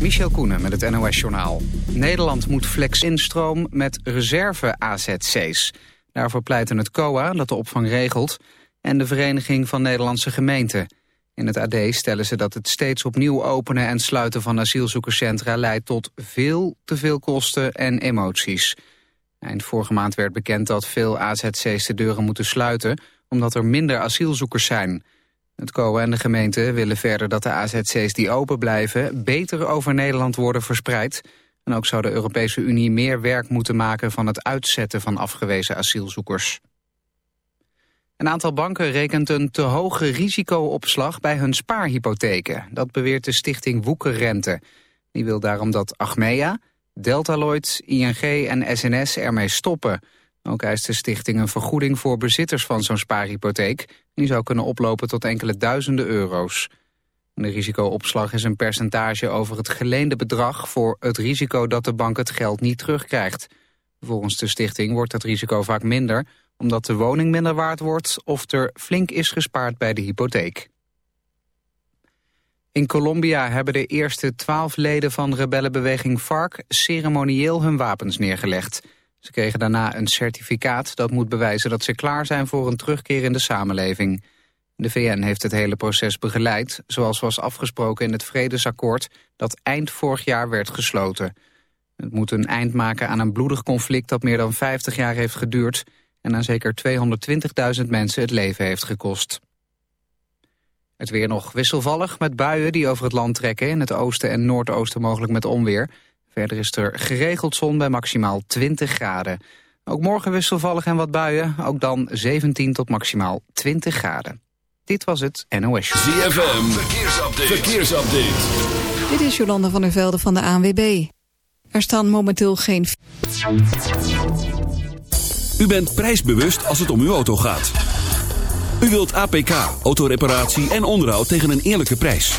Michel Koenen met het NOS-journaal. Nederland moet flex instroom met reserve-AZC's. Daarvoor pleiten het COA, dat de opvang regelt... en de Vereniging van Nederlandse Gemeenten. In het AD stellen ze dat het steeds opnieuw openen en sluiten van asielzoekerscentra... leidt tot veel te veel kosten en emoties. Eind vorige maand werd bekend dat veel AZC's de deuren moeten sluiten... omdat er minder asielzoekers zijn... Het COA en de gemeente willen verder dat de AZC's die open blijven... beter over Nederland worden verspreid. En ook zou de Europese Unie meer werk moeten maken... van het uitzetten van afgewezen asielzoekers. Een aantal banken rekent een te hoge risicoopslag bij hun spaarhypotheken. Dat beweert de stichting Woekerrente. Die wil daarom dat Achmea, Deltaloid, ING en SNS ermee stoppen... Ook eist de stichting een vergoeding voor bezitters van zo'n spaarhypotheek. Die zou kunnen oplopen tot enkele duizenden euro's. De risicoopslag is een percentage over het geleende bedrag... voor het risico dat de bank het geld niet terugkrijgt. Volgens de stichting wordt dat risico vaak minder... omdat de woning minder waard wordt of er flink is gespaard bij de hypotheek. In Colombia hebben de eerste twaalf leden van rebellenbeweging FARC... ceremonieel hun wapens neergelegd... Ze kregen daarna een certificaat dat moet bewijzen dat ze klaar zijn voor een terugkeer in de samenleving. De VN heeft het hele proces begeleid, zoals was afgesproken in het vredesakkoord dat eind vorig jaar werd gesloten. Het moet een eind maken aan een bloedig conflict dat meer dan 50 jaar heeft geduurd en aan zeker 220.000 mensen het leven heeft gekost. Het weer nog wisselvallig met buien die over het land trekken. In het oosten en noordoosten mogelijk met onweer. Verder is er geregeld zon bij maximaal 20 graden. Ook morgen wisselvallig en wat buien. Ook dan 17 tot maximaal 20 graden. Dit was het NOS Show. ZFM, verkeersupdate. verkeersupdate. Dit is Jolanda van der Velde van de ANWB. Er staan momenteel geen... U bent prijsbewust als het om uw auto gaat. U wilt APK, autoreparatie en onderhoud tegen een eerlijke prijs.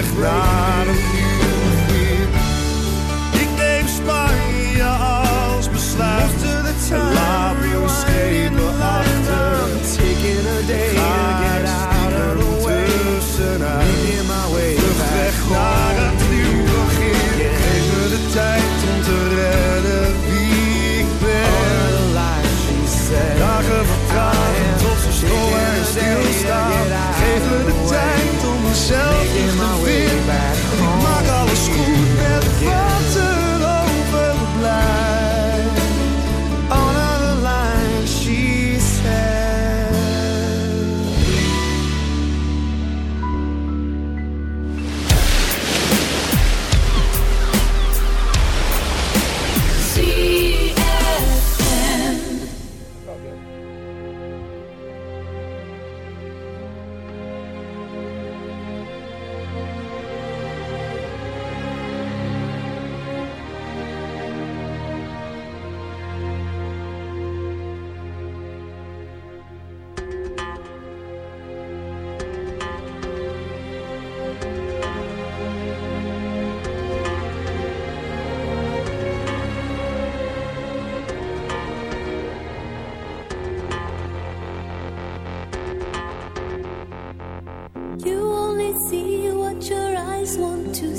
weg naar een nieuw begin. Ik neem Spanje als besluit. En laat schepen achter. Taking a day to get out of the way. Making my way Vlucht weg naar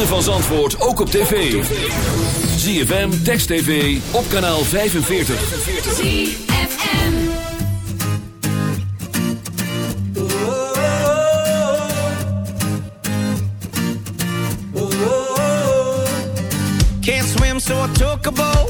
ritme van Zandvoort ook op tv. ZFM, Text TV, op kanaal 45. ZFM. Can't swim so I took a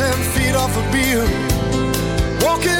ten feet off a Beale, walking.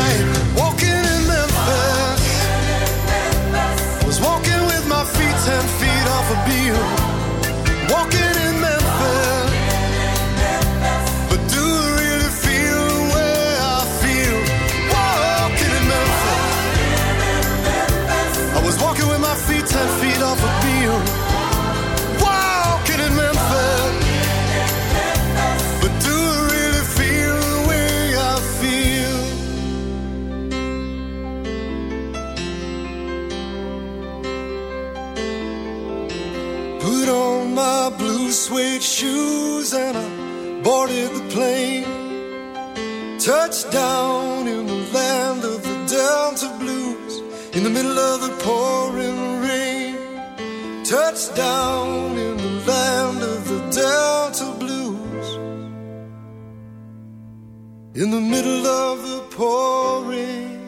walking in Memphis. But do I really feel the way I feel? Put on my blue suede shoes and I boarded the plane. Touchdown in the land of the Delta Blues, in the middle of the pouring rain. Touchdown in the land of the Delta Blues. In the middle of the pouring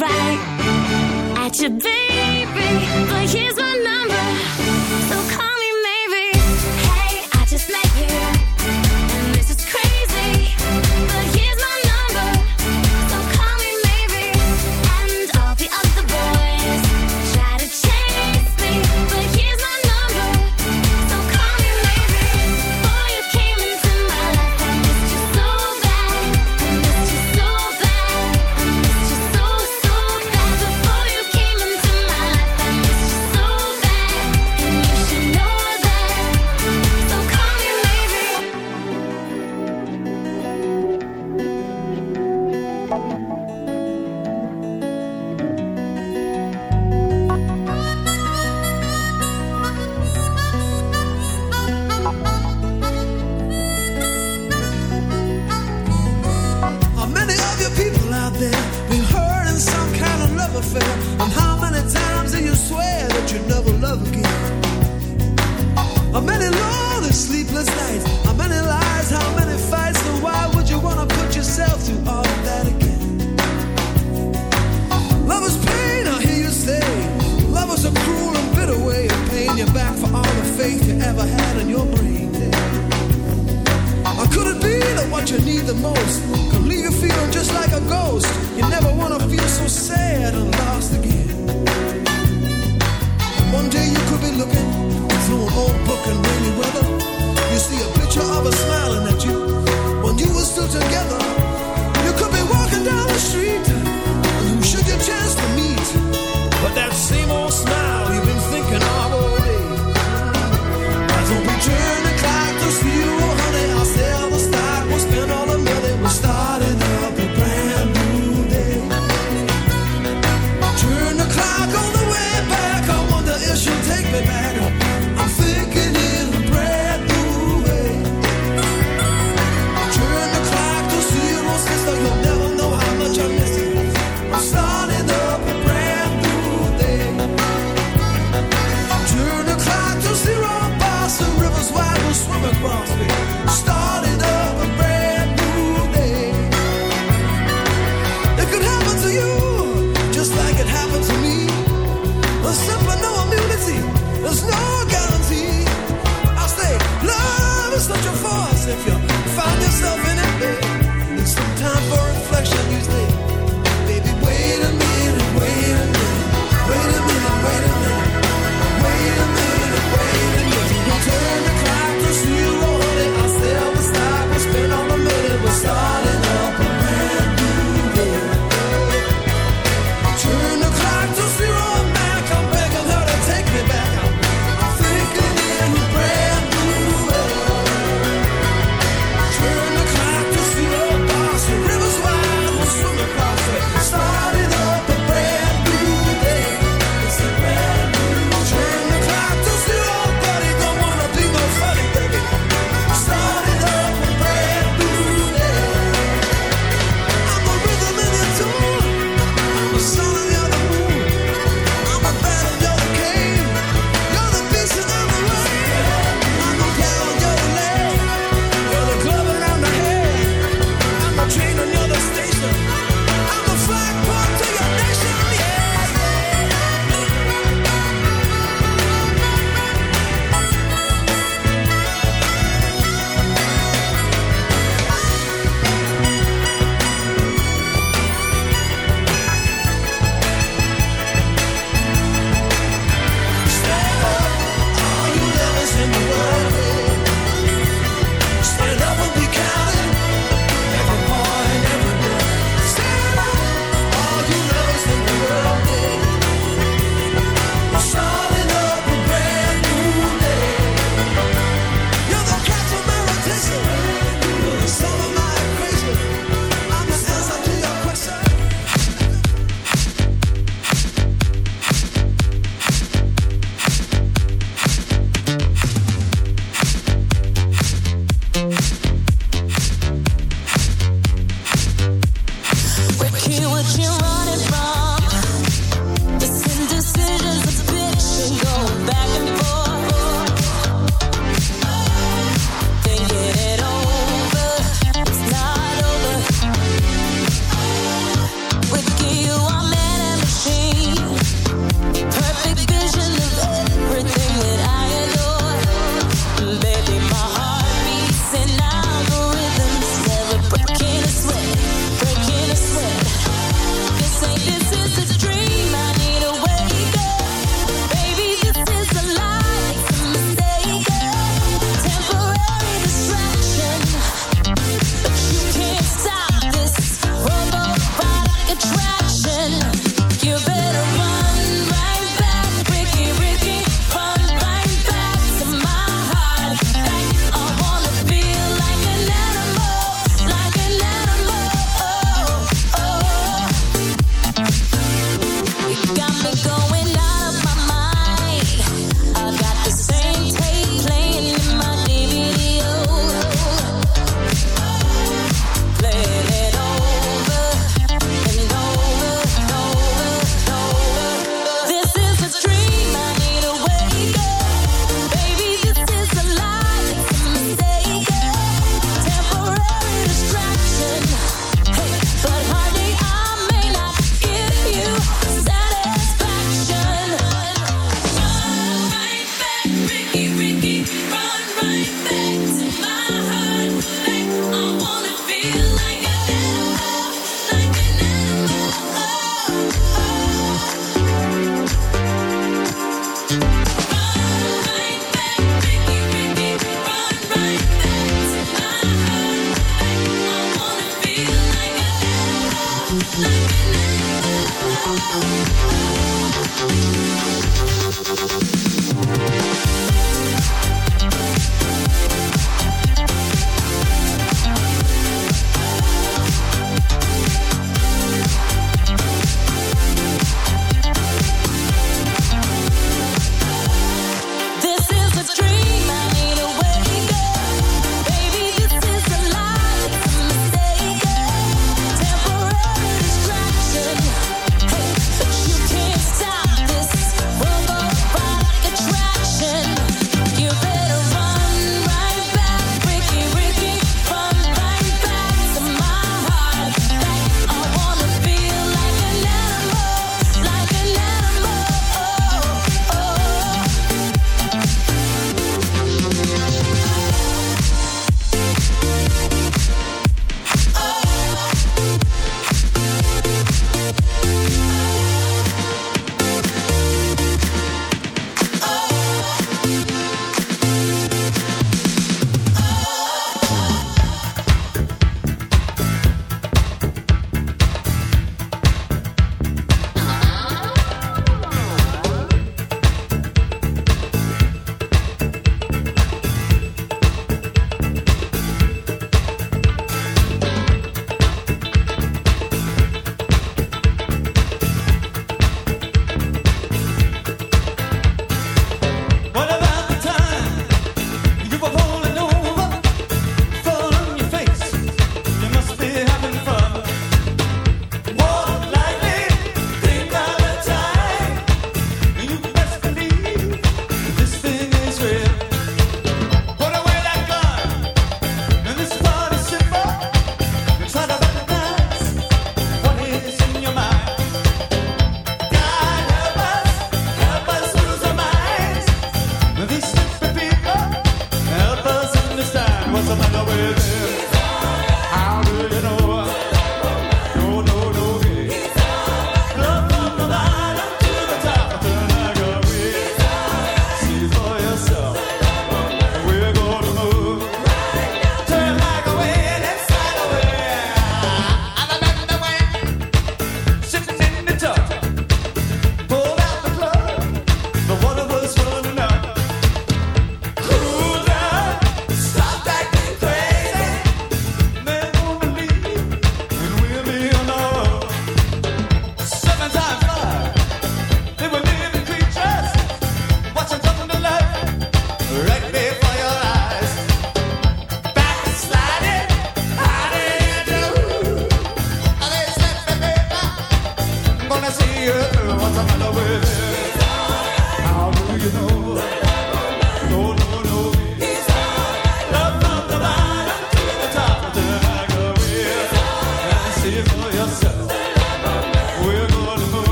right at you, baby, but here's my to be.